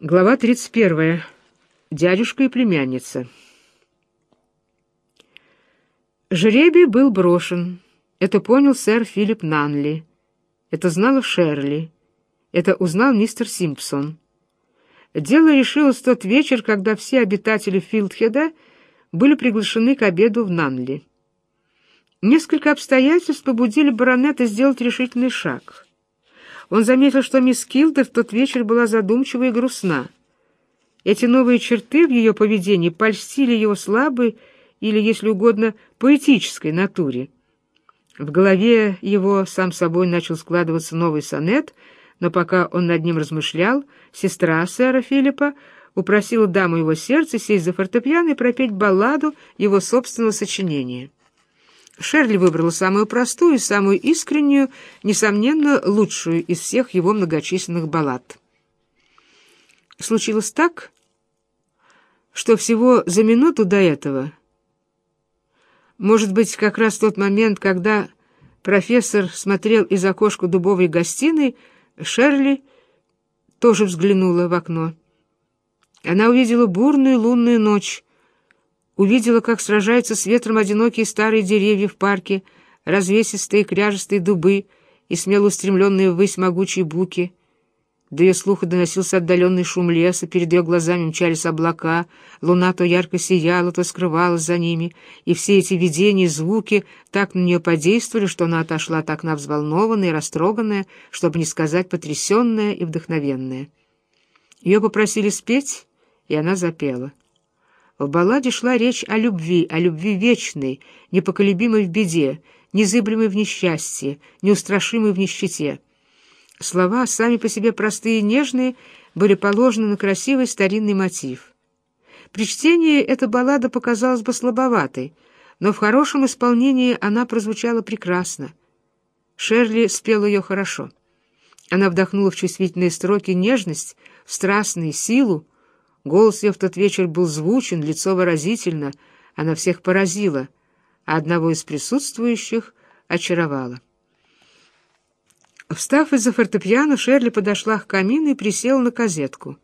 Глава 31. Дядюшка и племянница. Жребий был брошен. Это понял сэр Филипп Нанли. Это знала Шерли. Это узнал мистер Симпсон. Дело решилось в тот вечер, когда все обитатели Филдхеда были приглашены к обеду в Нанли. Несколько обстоятельств побудили баронета сделать решительный шаг — он заметил, что мисс Килдер в тот вечер была задумчива и грустна. Эти новые черты в ее поведении польстили его слабой или, если угодно, поэтической натуре. В голове его сам собой начал складываться новый сонет, но пока он над ним размышлял, сестра сэра Филиппа упросила даму его сердца сесть за фортепиано и пропеть балладу его собственного сочинения. Шерли выбрала самую простую, самую искреннюю, несомненно, лучшую из всех его многочисленных баллад. Случилось так, что всего за минуту до этого, может быть, как раз тот момент, когда профессор смотрел из окошка дубовой гостиной, Шерли тоже взглянула в окно. Она увидела бурную лунную ночь, увидела, как сражаются с ветром одинокие старые деревья в парке, развесистые кряжестые дубы и смело устремленные ввысь могучие буки. До ее слуха доносился отдаленный шум леса, перед ее глазами мчались облака, луна то ярко сияла, то скрывалась за ними, и все эти видения и звуки так на нее подействовали, что она отошла так на взволнованная и растроганная, чтобы не сказать потрясенная и вдохновенная. Ее попросили спеть, и она запела. В балладе шла речь о любви, о любви вечной, непоколебимой в беде, незыблемой в несчастье, неустрашимой в нищете. Слова, сами по себе простые и нежные, были положены на красивый старинный мотив. При чтении эта баллада показалась бы слабоватой, но в хорошем исполнении она прозвучала прекрасно. Шерли спела ее хорошо. Она вдохнула в чувствительные строки нежность, в страстную силу, Голос ее в тот вечер был звучен, лицо выразительно, она всех поразила, а одного из присутствующих очаровала. Встав из-за фортепиано, Шерли подошла к камину и присела на козетку.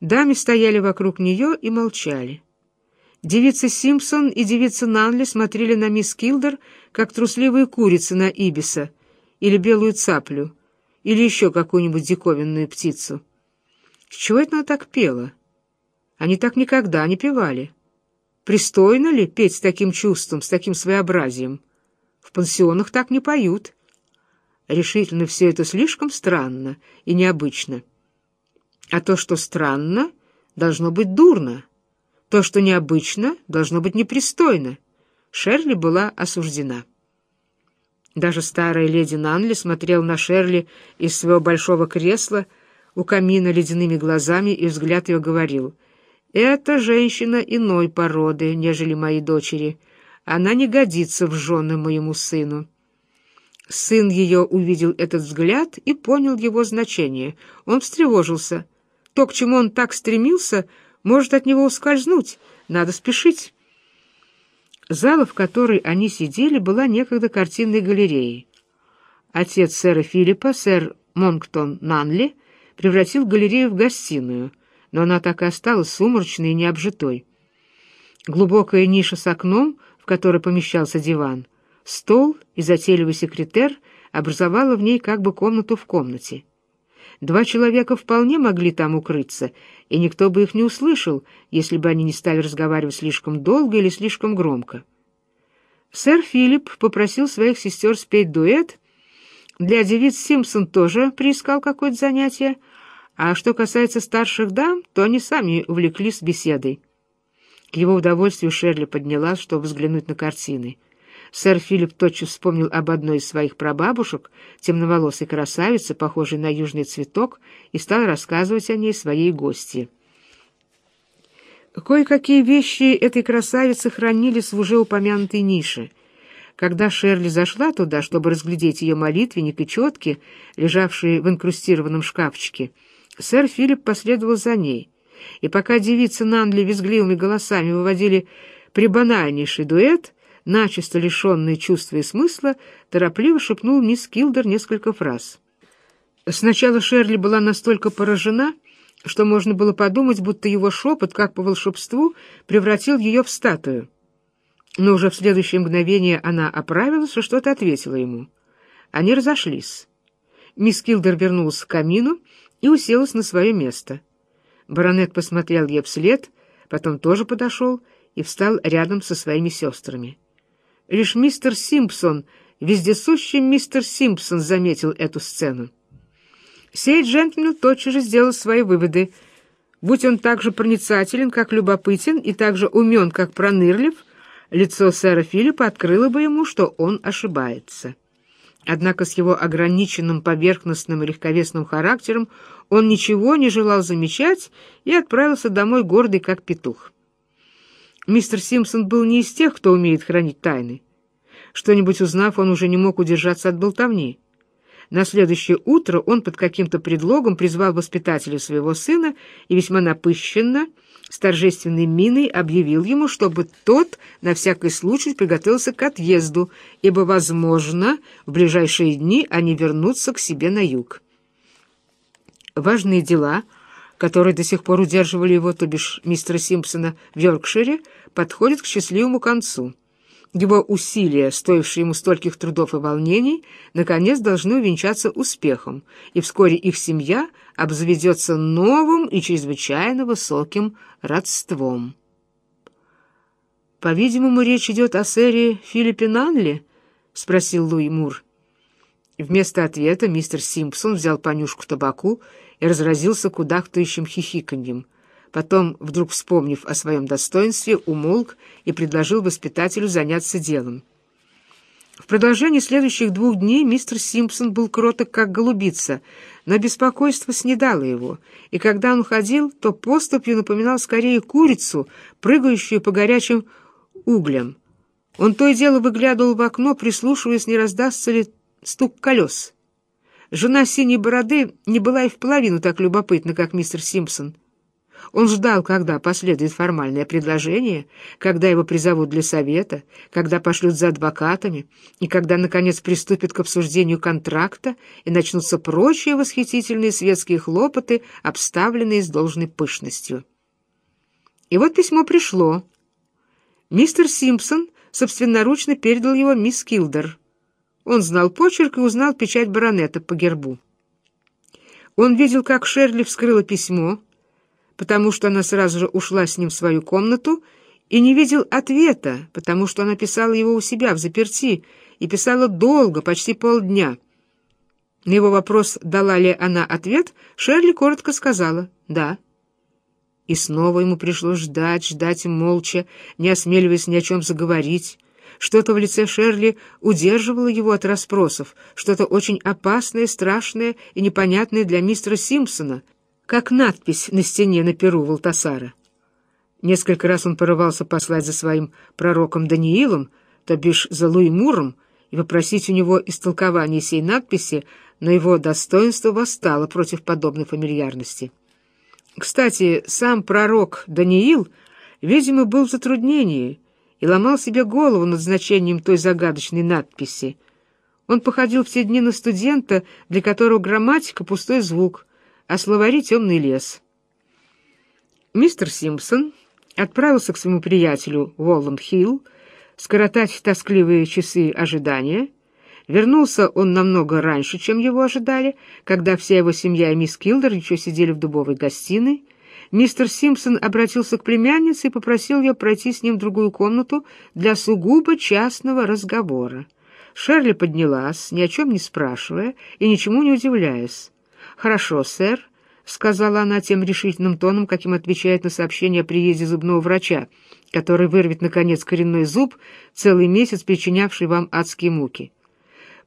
Дамы стояли вокруг нее и молчали. Девица Симпсон и девица Нанли смотрели на мисс Килдер, как трусливые курицы на ибиса, или белую цаплю, или еще какую-нибудь диковинную птицу. С чего это она так пела? Они так никогда не певали. Пристойно ли петь с таким чувством, с таким своеобразием? В пансионах так не поют. Решительно все это слишком странно и необычно. А то, что странно, должно быть дурно. То, что необычно, должно быть непристойно. Шерли была осуждена. Даже старая леди Нанли смотрела на Шерли из своего большого кресла у камина ледяными глазами, и взгляд ее говорил — эта женщина иной породы, нежели мои дочери. Она не годится в жены моему сыну». Сын ее увидел этот взгляд и понял его значение. Он встревожился. То, к чему он так стремился, может от него ускользнуть. Надо спешить. Зала, в которой они сидели, была некогда картинной галереей. Отец сэра Филиппа, сэр Монктон Нанли, превратил галерею в гостиную — но она так и осталась сумрачной и необжитой. Глубокая ниша с окном, в которой помещался диван, стол и затейливый секретер образовала в ней как бы комнату в комнате. Два человека вполне могли там укрыться, и никто бы их не услышал, если бы они не стали разговаривать слишком долго или слишком громко. Сэр Филипп попросил своих сестер спеть дуэт. Для девиц Симпсон тоже приискал какое-то занятие — а что касается старших дам, то они сами увлеклись беседой. К его удовольствию Шерли поднялась, чтобы взглянуть на картины. Сэр Филипп тотчас вспомнил об одной из своих прабабушек, темноволосой красавице, похожей на южный цветок, и стал рассказывать о ней своей гости. Кое-какие вещи этой красавицы хранились в уже упомянутой нише. Когда Шерли зашла туда, чтобы разглядеть ее молитвенник и четки, лежавшие в инкрустированном шкафчике, Сэр Филипп последовал за ней, и пока девицы Нанли визгливыми голосами выводили прибанальнейший дуэт, начисто лишенный чувства и смысла, торопливо шепнул мисс Килдер несколько фраз. Сначала Шерли была настолько поражена, что можно было подумать, будто его шепот, как по волшебству, превратил ее в статую. Но уже в следующее мгновение она оправилась и что-то ответила ему. Они разошлись. Мисс Килдер вернулась к камину и уселась на свое место. Баронет посмотрел ей вслед, потом тоже подошел и встал рядом со своими сестрами. Лишь мистер Симпсон, вездесущий мистер Симпсон, заметил эту сцену. Сей джентльмен тотчас же сделал свои выводы. Будь он так же проницателен, как любопытен, и так же умен, как пронырлив, лицо сэра Филиппа открыло бы ему, что он ошибается. Однако с его ограниченным поверхностным и легковесным характером он ничего не желал замечать и отправился домой гордый, как петух. Мистер Симпсон был не из тех, кто умеет хранить тайны. Что-нибудь узнав, он уже не мог удержаться от болтовни. На следующее утро он под каким-то предлогом призвал воспитателя своего сына и весьма напыщенно, с торжественной миной объявил ему, чтобы тот на всякий случай приготовился к отъезду, ибо, возможно, в ближайшие дни они вернутся к себе на юг. Важные дела, которые до сих пор удерживали его, то бишь мистера Симпсона, в Йоркшире, подходят к счастливому концу. Его усилия, стоившие ему стольких трудов и волнений, наконец должны увенчаться успехом, и вскоре их семья обзаведется новым и чрезвычайно высоким родством. «По-видимому, речь идет о сэре Филиппе Нанли?» — спросил Луи Мур. Вместо ответа мистер Симпсон взял понюшку табаку и разразился кудахтающим хихиканьем — Потом, вдруг вспомнив о своем достоинстве, умолк и предложил воспитателю заняться делом. В продолжении следующих двух дней мистер Симпсон был кроток, как голубица, но беспокойство снедало его, и когда он ходил, то поступью напоминал скорее курицу, прыгающую по горячим углям. Он то и дело выглядывал в окно, прислушиваясь, не раздастся ли стук колес. Жена синей бороды не была и в половину так любопытна, как мистер Симпсон. Он ждал, когда последует формальное предложение, когда его призовут для совета, когда пошлют за адвокатами, и когда, наконец, приступят к обсуждению контракта и начнутся прочие восхитительные светские хлопоты, обставленные с должной пышностью. И вот письмо пришло. Мистер Симпсон собственноручно передал его мисс Килдер. Он знал почерк и узнал печать баронета по гербу. Он видел, как Шерли вскрыла письмо, потому что она сразу же ушла с ним в свою комнату, и не видел ответа, потому что она писала его у себя в заперти, и писала долго, почти полдня. На его вопрос, дала ли она ответ, Шерли коротко сказала «да». И снова ему пришлось ждать, ждать молча, не осмеливаясь ни о чем заговорить. Что-то в лице Шерли удерживало его от расспросов, что-то очень опасное, страшное и непонятное для мистера Симпсона — как надпись на стене на перу Валтасара. Несколько раз он порывался послать за своим пророком Даниилом, то бишь за Луи Муром, и попросить у него истолкования сей надписи, но его достоинство восстало против подобной фамильярности. Кстати, сам пророк Даниил, видимо, был в затруднении и ломал себе голову над значением той загадочной надписи. Он походил все дни на студента, для которого грамматика — пустой звук — а словари «Темный лес». Мистер Симпсон отправился к своему приятелю Волланд-Хилл скоротать тоскливые часы ожидания. Вернулся он намного раньше, чем его ожидали, когда вся его семья и мисс Килдер еще сидели в дубовой гостиной. Мистер Симпсон обратился к племяннице и попросил ее пройти с ним в другую комнату для сугубо частного разговора. Шерли поднялась, ни о чем не спрашивая и ничему не удивляясь. «Хорошо, сэр», — сказала она тем решительным тоном, каким отвечает на сообщение о приезде зубного врача, который вырвет, наконец, коренной зуб, целый месяц причинявший вам адские муки.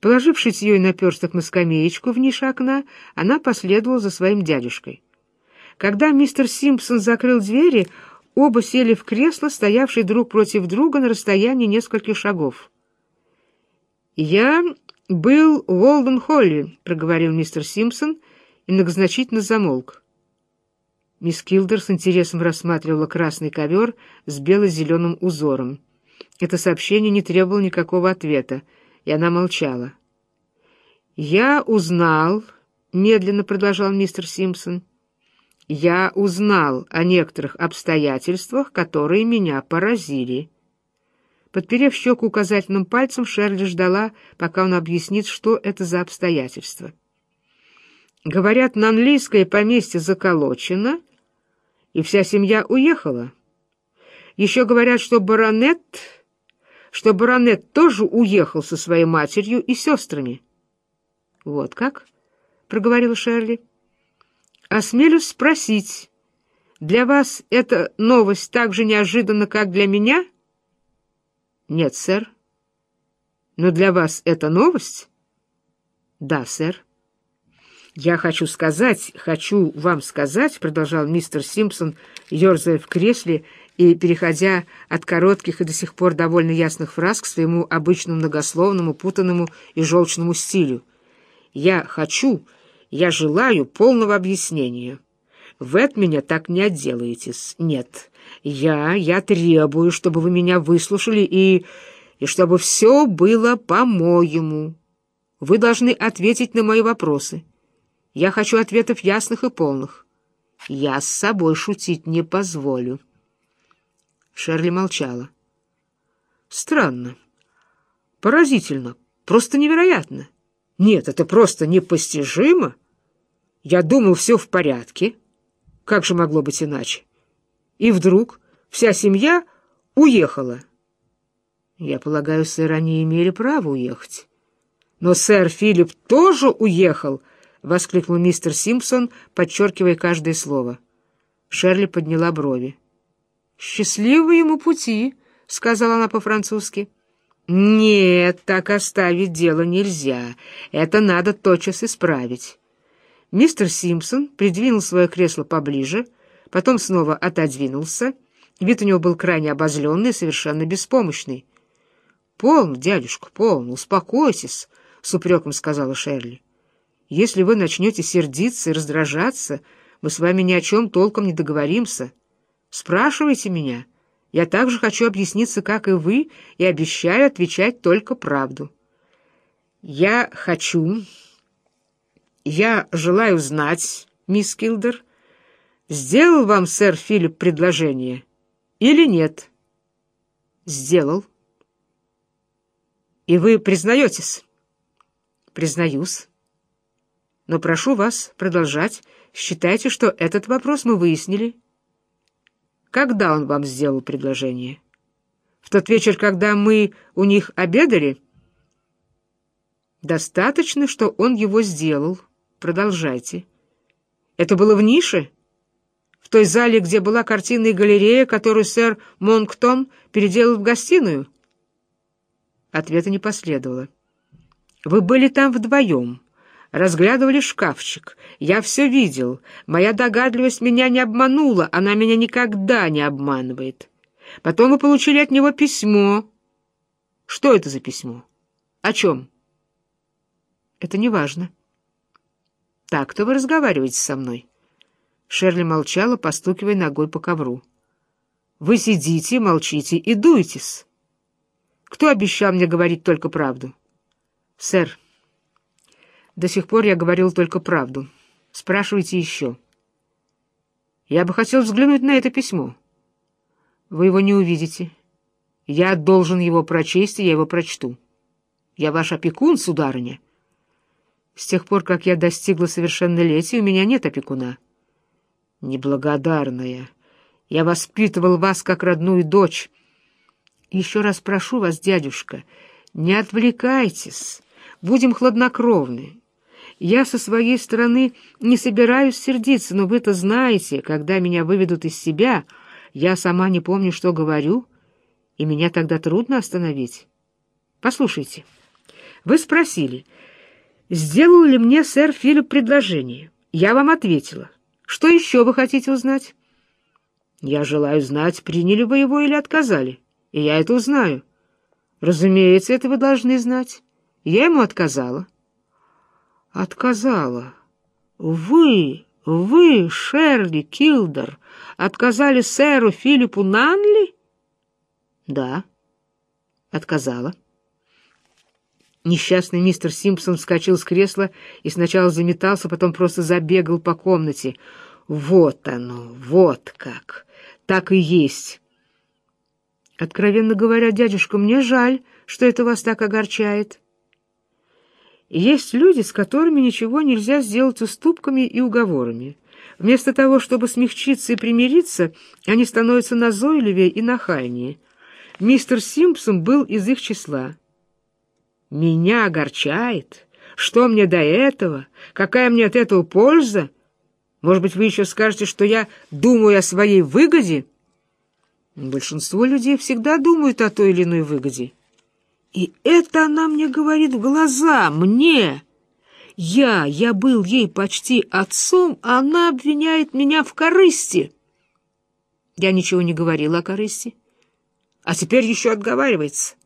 Положив шитье и наперсток на скамеечку в нише окна, она последовала за своим дядюшкой. Когда мистер Симпсон закрыл двери, оба сели в кресло, стоявшие друг против друга на расстоянии нескольких шагов. «Я был в Уолден-Холли», — проговорил мистер Симпсон, — и многозначительно замолк. Мисс Килдер с интересом рассматривала красный ковер с бело-зеленым узором. Это сообщение не требовало никакого ответа, и она молчала. «Я узнал», — медленно продолжал мистер Симпсон, я узнал о некоторых обстоятельствах, которые меня поразили. Подперев щеку указательным пальцем, Шерли ждала, пока он объяснит, что это за обстоятельства. Говорят, на английское поместье заколочено, и вся семья уехала. Еще говорят, что баронет, что баронет тоже уехал со своей матерью и сестрами. — Вот как? — проговорила Шерли. — Осмелюсь спросить, для вас эта новость так же неожиданна, как для меня? — Нет, сэр. — Но для вас это новость? — Да, сэр. «Я хочу сказать, хочу вам сказать», — продолжал мистер Симпсон, ерзая в кресле и переходя от коротких и до сих пор довольно ясных фраз к своему обычному многословному, путанному и желчному стилю. «Я хочу, я желаю полного объяснения. Вы от меня так не отделаетесь. Нет, я, я требую, чтобы вы меня выслушали и... и чтобы все было по-моему. Вы должны ответить на мои вопросы». Я хочу ответов ясных и полных. Я с собой шутить не позволю. Шерли молчала. Странно. Поразительно. Просто невероятно. Нет, это просто непостижимо. Я думал, все в порядке. Как же могло быть иначе? И вдруг вся семья уехала. Я полагаю, сэр, они имели право уехать. Но сэр Филипп тоже уехал, —— воскликнул мистер Симпсон, подчеркивая каждое слово. Шерли подняла брови. «Счастливого ему пути», — сказала она по-французски. «Нет, так оставить дело нельзя. Это надо тотчас исправить». Мистер Симпсон придвинул свое кресло поближе, потом снова отодвинулся. Вид у него был крайне обозленный совершенно беспомощный. «Полно, дядюшка, полно, успокойтесь», — с упреком сказала Шерли. Если вы начнете сердиться и раздражаться, мы с вами ни о чем толком не договоримся. Спрашивайте меня. Я также хочу объясниться, как и вы, и обещаю отвечать только правду. Я хочу... Я желаю знать, мисс Килдер, сделал вам сэр Филипп предложение или нет? Сделал. И вы признаетесь? Признаюсь. Но прошу вас продолжать. Считайте, что этот вопрос мы выяснили. Когда он вам сделал предложение? В тот вечер, когда мы у них обедали? Достаточно, что он его сделал. Продолжайте. Это было в нише? В той зале, где была картинная галерея, которую сэр Монктон переделал в гостиную? Ответа не последовало. Вы были там вдвоем разглядывали шкафчик. Я все видел. Моя догадливость меня не обманула, она меня никогда не обманывает. Потом мы получили от него письмо. Что это за письмо? О чем? Это не важно. Так-то вы разговариваете со мной. Шерли молчала, постукивая ногой по ковру. Вы сидите, молчите и дуетесь. Кто обещал мне говорить только правду? Сэр, до сих пор я говорил только правду. Спрашивайте еще. Я бы хотел взглянуть на это письмо. Вы его не увидите. Я должен его прочесть, и я его прочту. Я ваш опекун, сударыня. С тех пор, как я достигла совершеннолетия, у меня нет опекуна. Неблагодарная. Я воспитывал вас как родную дочь. Еще раз прошу вас, дядюшка, не отвлекайтесь. Будем хладнокровны. Я со своей стороны не собираюсь сердиться, но вы-то знаете, когда меня выведут из себя, я сама не помню, что говорю, и меня тогда трудно остановить. Послушайте, вы спросили, сделал ли мне сэр Филипп предложение. Я вам ответила. Что еще вы хотите узнать? Я желаю знать, приняли вы его или отказали, и я это узнаю. Разумеется, это вы должны знать. Я ему отказала. Отказала. Вы, вы, Шерли Килдер, отказали сэру Филиппу Нанли? Да, отказала. Несчастный мистер Симпсон вскочил с кресла и сначала заметался, потом просто забегал по комнате. Вот оно, вот как. Так и есть. Откровенно говоря, дядюшка, мне жаль, что это вас так огорчает. Есть люди, с которыми ничего нельзя сделать уступками и уговорами. Вместо того, чтобы смягчиться и примириться, они становятся назойливее и нахальнее. Мистер Симпсон был из их числа. «Меня огорчает? Что мне до этого? Какая мне от этого польза? Может быть, вы еще скажете, что я думаю о своей выгоде?» Большинство людей всегда думают о той или иной выгоде. И это она мне говорит в глаза, мне. Я, я был ей почти отцом, а она обвиняет меня в корысти. Я ничего не говорила о корысти. А теперь еще отговаривается.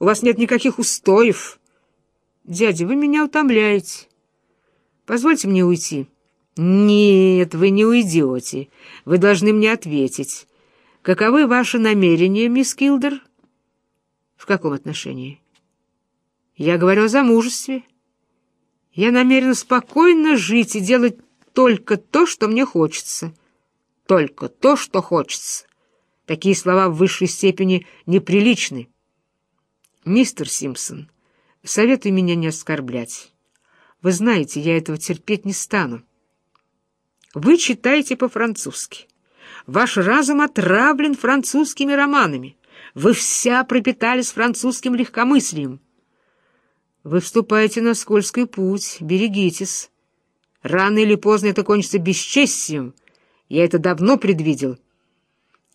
У вас нет никаких устоев. Дядя, вы меня утомляете. Позвольте мне уйти. Нет, вы не уйдете. Вы должны мне ответить. Каковы ваши намерения, мисс Килдер? В каком отношении? Я говорю о замужестве. Я намерена спокойно жить и делать только то, что мне хочется. Только то, что хочется. Такие слова в высшей степени неприличны. Мистер Симпсон, советуй меня не оскорблять. Вы знаете, я этого терпеть не стану. Вы читаете по-французски. Ваш разум отравлен французскими романами. Вы вся пропитались французским легкомыслием. Вы вступаете на скользкий путь, берегитесь. Рано или поздно это кончится бесчестием. Я это давно предвидел.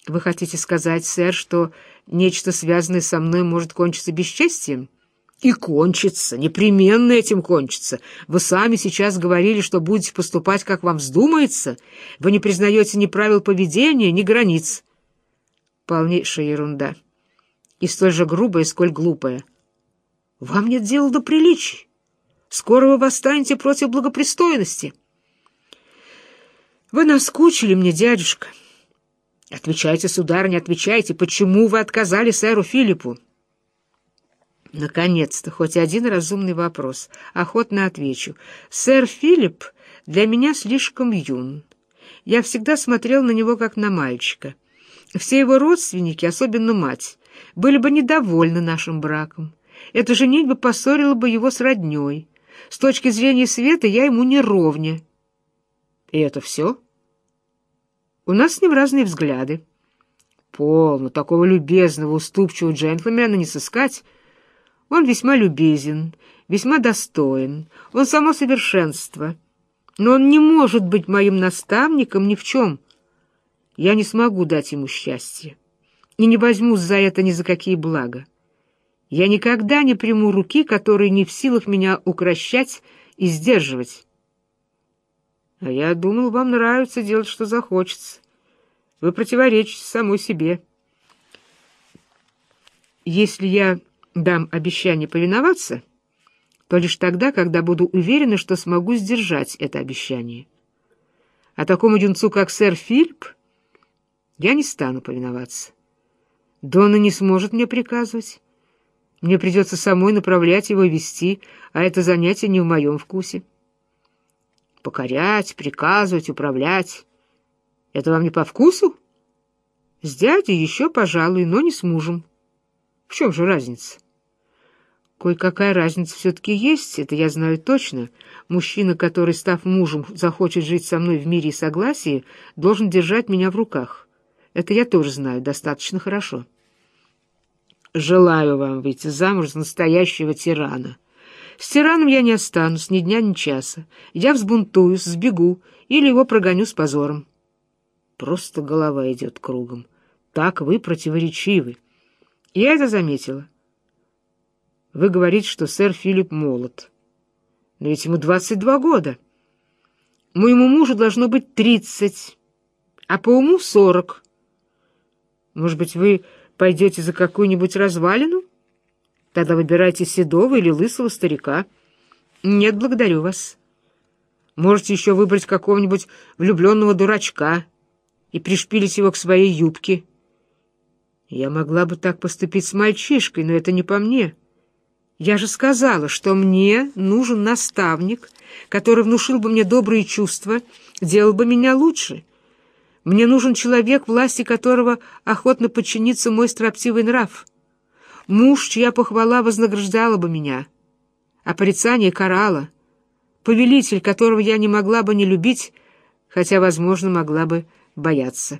Вы хотите сказать, сэр, что нечто связанное со мной может кончиться бесчестием? И кончится, непременно этим кончится. Вы сами сейчас говорили, что будете поступать, как вам вздумается. Вы не признаете ни правил поведения, ни границ. Полнейшая ерунда. И столь же грубая, сколь глупая. Вам нет дела до приличий. Скоро вы восстанете против благопристойности. Вы наскучили мне, дядюшка. Отвечайте, сударыня, отвечайте, почему вы отказали сэру Филиппу? Наконец-то, хоть один разумный вопрос. Охотно отвечу. Сэр Филипп для меня слишком юн. Я всегда смотрел на него как на мальчика. Все его родственники, особенно мать, были бы недовольны нашим браком. Эта женитьба поссорила бы его с родней. С точки зрения света я ему не ровня. И это все? У нас с ним разные взгляды. Полно, такого любезного, уступчивого джентльмена не сыскать — он весьма любезен, весьма достоин, он само совершенство. Но он не может быть моим наставником ни в чем. Я не смогу дать ему счастье и не возьму за это ни за какие блага. Я никогда не приму руки, которые не в силах меня укращать и сдерживать. А я думал, вам нравится делать, что захочется. Вы противоречите самой себе. Если я дам обещание повиноваться, то лишь тогда, когда буду уверена, что смогу сдержать это обещание. А такому юнцу, как сэр Филипп, я не стану повиноваться. Дона не сможет мне приказывать. Мне придется самой направлять его вести, а это занятие не в моем вкусе. Покорять, приказывать, управлять — это вам не по вкусу? С дядей еще, пожалуй, но не с мужем. В чем же разница? Кое-какая разница все-таки есть, это я знаю точно. Мужчина, который, став мужем, захочет жить со мной в мире и согласии, должен держать меня в руках. Это я тоже знаю достаточно хорошо. Желаю вам выйти замуж за настоящего тирана. С тираном я не останусь ни дня, ни часа. Я взбунтуюсь, сбегу или его прогоню с позором. Просто голова идет кругом. Так вы противоречивы. Я это заметила. Вы говорите, что сэр Филипп молод. Но ведь ему 22 года. Моему мужу должно быть 30, а по уму 40. Может быть, вы пойдете за какую-нибудь развалину? Тогда выбирайте седого или лысого старика. Нет, благодарю вас. Можете еще выбрать какого-нибудь влюбленного дурачка и пришпилить его к своей юбке. Я могла бы так поступить с мальчишкой, но это не по мне. Я же сказала, что мне нужен наставник, который внушил бы мне добрые чувства, делал бы меня лучше. Мне нужен человек, власти которого охотно подчинится мой строптивый нрав. Муж, чья похвала вознаграждала бы меня, а порицание карало. Повелитель, которого я не могла бы не любить, хотя, возможно, могла бы бояться.